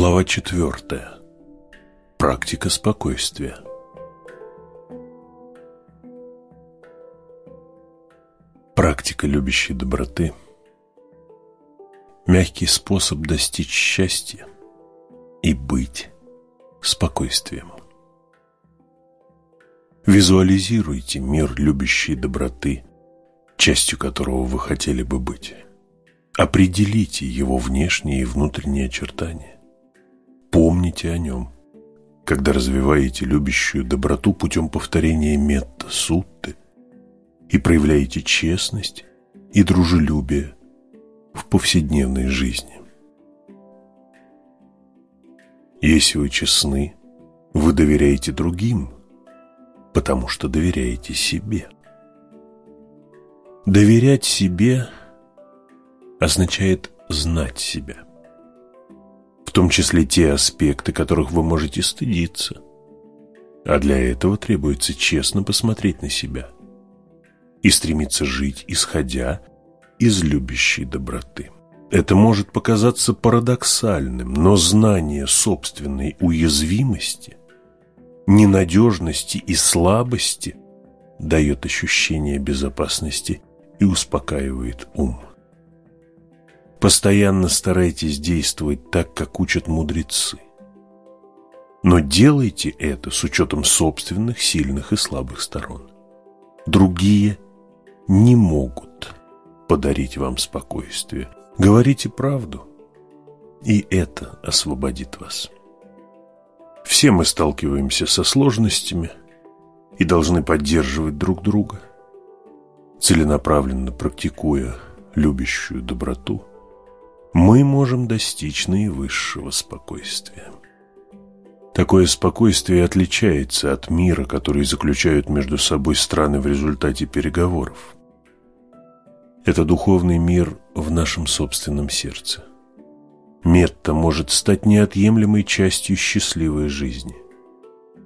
Глава четвертая. Практика спокойствия. Практика любящей доброты – мягкий способ достичь счастья и быть спокойствием. Визуализируйте мир любящей доброты, частью которого вы хотели бы быть. Определите его внешние и внутренние очертания. Помните о нем, когда развиваете любящую доброту путем повторения метта сутты и проявляете честность и дружелюбие в повседневной жизни. Если вы честны, вы доверяете другим, потому что доверяете себе. Доверять себе означает знать себя – том числе те аспекты, которых вы можете стыдиться. А для этого требуется честно посмотреть на себя и стремиться жить, исходя из любящей доброты. Это может показаться парадоксальным, но знание собственной уязвимости, ненадежности и слабости дает ощущение безопасности и успокаивает ум. Постоянно старайтесь действовать так, как учат мудрецы. Но делайте это с учетом собственных сильных и слабых сторон. Другие не могут подарить вам спокойствие. Говорите правду, и это освободит вас. Все мы сталкиваемся со сложностями и должны поддерживать друг друга, целенаправленно практикуя любящую доброту – мы можем достичь наивысшего спокойствия. Такое спокойствие отличается от мира, который заключают между собой страны в результате переговоров. Это духовный мир в нашем собственном сердце. Метта может стать неотъемлемой частью счастливой жизни.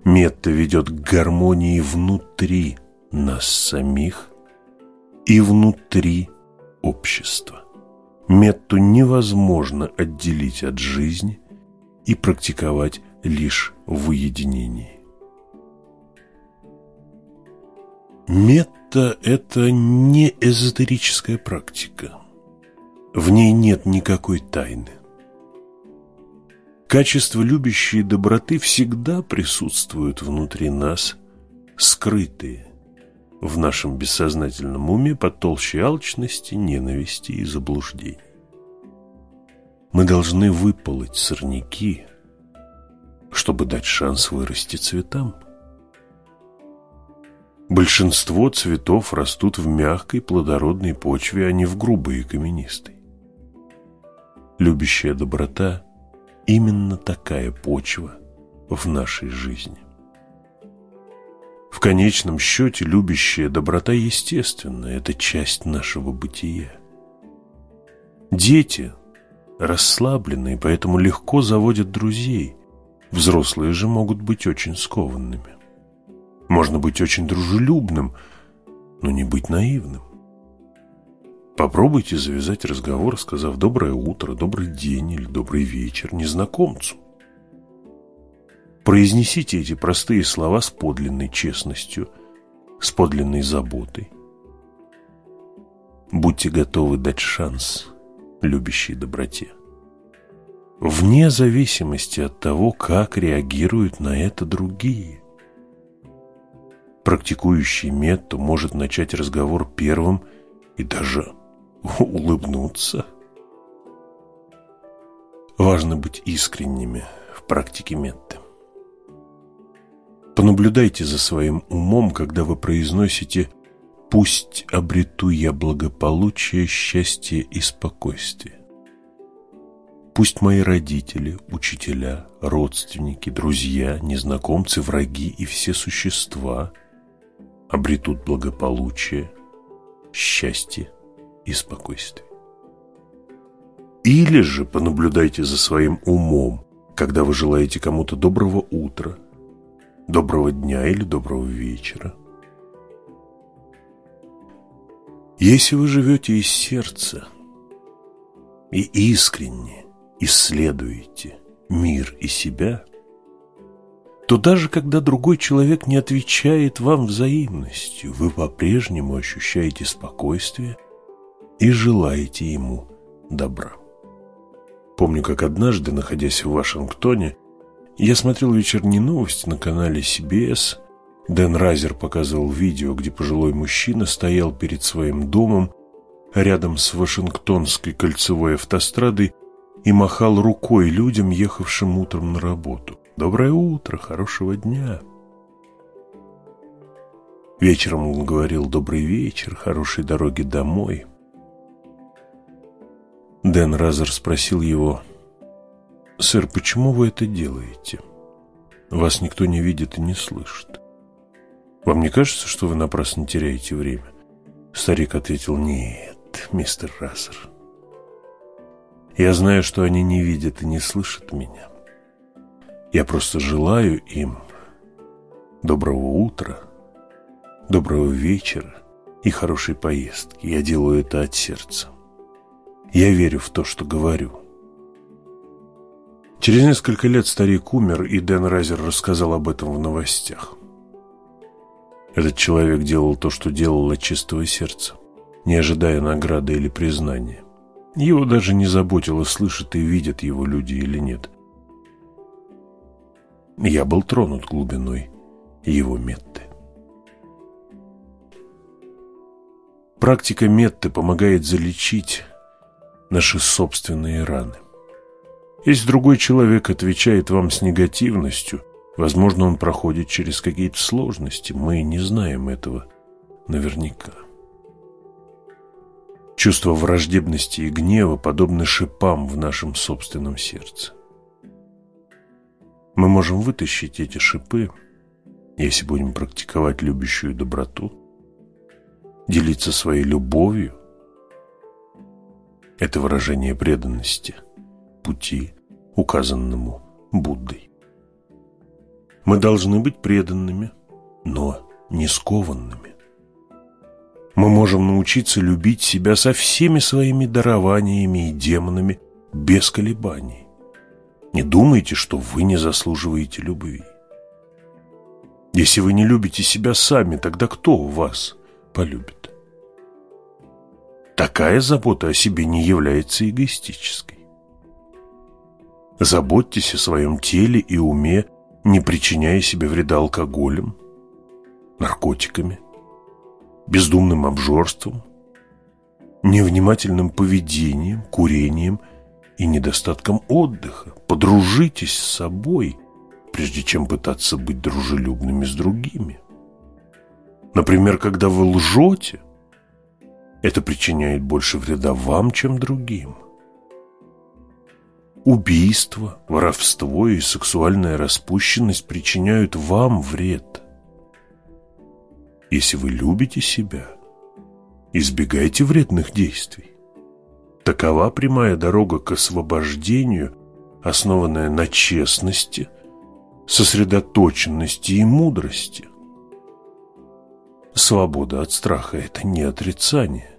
Метта ведет к гармонии внутри нас самих и внутри общества. Метту невозможно отделить от жизни и практиковать лишь в уединении. Метта – это не эзотерическая практика. В ней нет никакой тайны. Качества любящей доброты всегда присутствуют внутри нас, скрытые – в нашем бессознательном уме под толщей алчности, ненависти и заблуждений. Мы должны выполоть сорняки, чтобы дать шанс вырасти цветам. Большинство цветов растут в мягкой плодородной почве, а не в грубой и каменистой. Любящая доброта – именно такая почва в нашей жизни. В конечном счете любящая доброта естественна, это часть нашего бытия. Дети расслабленные, поэтому легко заводят друзей. Взрослые же могут быть очень скованными. Можно быть очень дружелюбным, но не быть наивным. Попробуйте завязать разговор, сказав «доброе утро», «добрый день» или «добрый вечер» незнакомцу. Произнесите эти простые слова с подлинной честностью, с подлинной заботой. Будьте готовы дать шанс любящей доброте. Вне зависимости от того, как реагируют на это другие. Практикующий метту может начать разговор первым и даже улыбнуться. Важно быть искренними в практике метты. Понаблюдайте за своим умом, когда вы произносите «Пусть обрету я благополучие, счастье и спокойствие». Пусть мои родители, учителя, родственники, друзья, незнакомцы, враги и все существа обретут благополучие, счастье и спокойствие. Или же понаблюдайте за своим умом, когда вы желаете кому-то доброго утра, доброго дня или доброго вечера. Если вы живете из сердца и искренне исследуете мир и себя, то даже когда другой человек не отвечает вам взаимностью, вы по-прежнему ощущаете спокойствие и желаете ему добра. Помню, как однажды, находясь в Вашингтоне, я смотрел вечерние новости на канале CBS. Дэн Райзер показывал видео, где пожилой мужчина стоял перед своим домом рядом с Вашингтонской кольцевой автострадой и махал рукой людям, ехавшим утром на работу. «Доброе утро, хорошего дня!» Вечером он говорил «Добрый вечер, хорошей дороги домой». Дэн Разер спросил его «Сэр, почему вы это делаете? Вас никто не видит и не слышит. Вам не кажется, что вы напрасно теряете время?» Старик ответил «Нет, мистер Разер, я знаю, что они не видят и не слышат меня. Я просто желаю им доброго утра, доброго вечера и хорошей поездки. Я делаю это от сердца. Я верю в то, что говорю. Через несколько лет старик умер, и Дэн Райзер рассказал об этом в новостях. Этот человек делал то, что делал от чистого сердца, не ожидая награды или признания. Его даже не заботило, слышат и видят его люди или нет. Я был тронут глубиной его метты. Практика метты помогает залечить наши собственные раны. Если другой человек отвечает вам с негативностью, возможно, он проходит через какие-то сложности, мы не знаем этого наверняка. Чувство враждебности и гнева подобны шипам в нашем собственном сердце. Мы можем вытащить эти шипы, если будем практиковать любящую доброту, делиться своей любовью. Это выражение преданности пути, указанному Буддой. Мы должны быть преданными, но не скованными. Мы можем научиться любить себя со всеми своими дарованиями и демонами без колебаний. Не думайте, что вы не заслуживаете любви. Если вы не любите себя сами, тогда кто вас полюбит? Такая забота о себе не является эгоистической. Заботьтесь о своем теле и уме, не причиняя себе вреда алкоголем, наркотиками, бездумным обжорством, невнимательным поведением, курением и недостатком отдыха. Подружитесь с собой, прежде чем пытаться быть дружелюбными с другими. Например, когда вы лжете, это причиняет больше вреда вам, чем другим. Убийство, воровство и сексуальная распущенность причиняют вам вред. Если вы любите себя, избегайте вредных действий. Такова прямая дорога к освобождению, основанная на честности, сосредоточенности и мудрости. Свобода от страха – это не отрицание.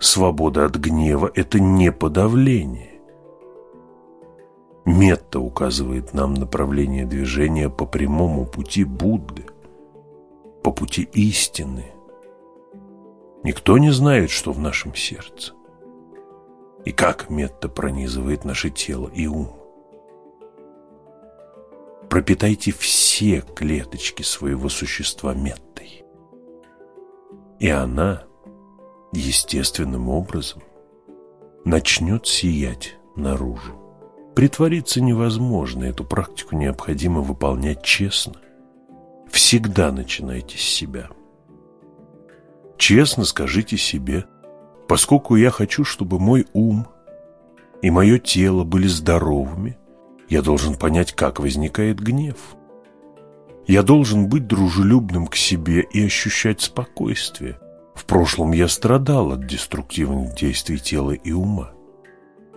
Свобода от гнева – это не подавление. Метта указывает нам направление движения по прямому пути Будды – по пути истины. Никто не знает, что в нашем сердце. И как метта пронизывает наше тело и ум. Пропитайте все клеточки своего существа меттой. И она естественным образом начнет сиять наружу. Притвориться невозможно, эту практику необходимо выполнять честно Всегда начинайте с себя. Честно скажите себе, поскольку я хочу, чтобы мой ум и мое тело были здоровыми, я должен понять, как возникает гнев. Я должен быть дружелюбным к себе и ощущать спокойствие. В прошлом я страдал от деструктивных действий тела и ума.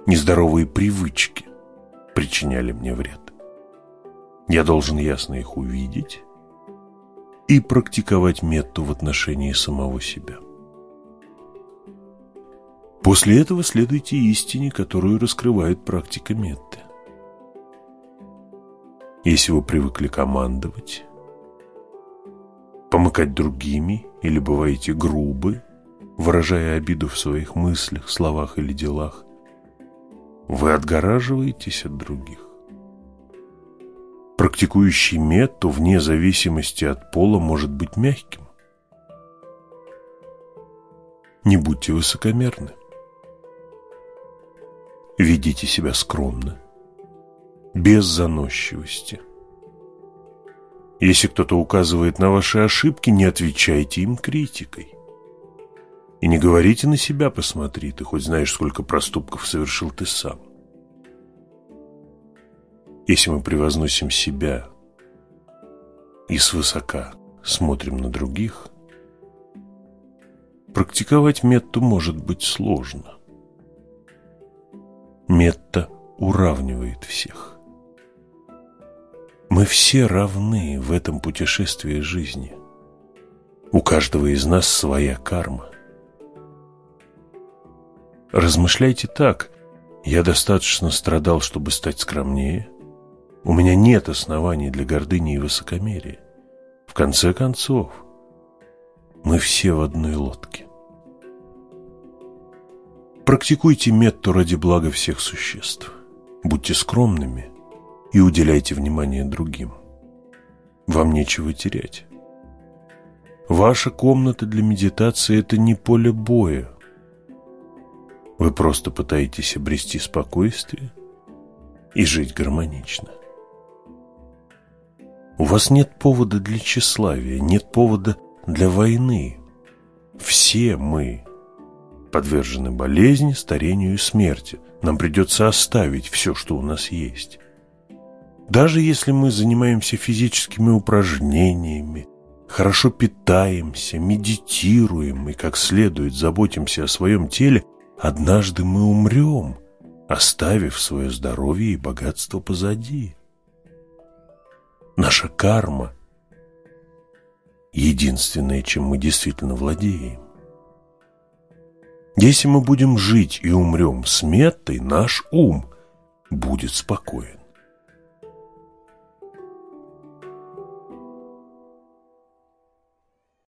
Нездоровые привычки причиняли мне вред. Я должен ясно их увидеть и практиковать метту в отношении самого себя. После этого следуйте истине, которую раскрывает практика метты. Если вы привыкли командовать, помыкать другими или бываете грубы, выражая обиду в своих мыслях, словах или делах, вы отгораживаетесь от других. Практикующий мету вне зависимости от пола может быть мягким. Не будьте высокомерны. Ведите себя скромно, без заносчивости. Если кто-то указывает на ваши ошибки, не отвечайте им критикой. И не говорите на себя посмотри, ты хоть знаешь, сколько проступков совершил ты сам. Если мы превозносим себя и свысока смотрим на других, практиковать метту может быть сложно. Метта уравнивает всех. Мы все равны в этом путешествии жизни. У каждого из нас своя карма. Размышляйте так. Я достаточно страдал, чтобы стать скромнее. У меня нет оснований для гордыни и высокомерия. В конце концов, мы все в одной лодке. Практикуйте метту ради блага всех существ. Будьте скромными и уделяйте внимание другим. Вам нечего терять. Ваша комната для медитации – это не поле боя. Вы просто пытаетесь обрести спокойствие и жить гармонично. У вас нет повода для тщеславия, нет повода для войны. Все мы подвержены болезни, старению и смерти. Нам придется оставить все, что у нас есть. Даже если мы занимаемся физическими упражнениями, хорошо питаемся, медитируем и как следует заботимся о своем теле, однажды мы умрем, оставив свое здоровье и богатство позади. Наша карма – единственное, чем мы действительно владеем. Если мы будем жить и умрем с метой, наш ум будет спокоен.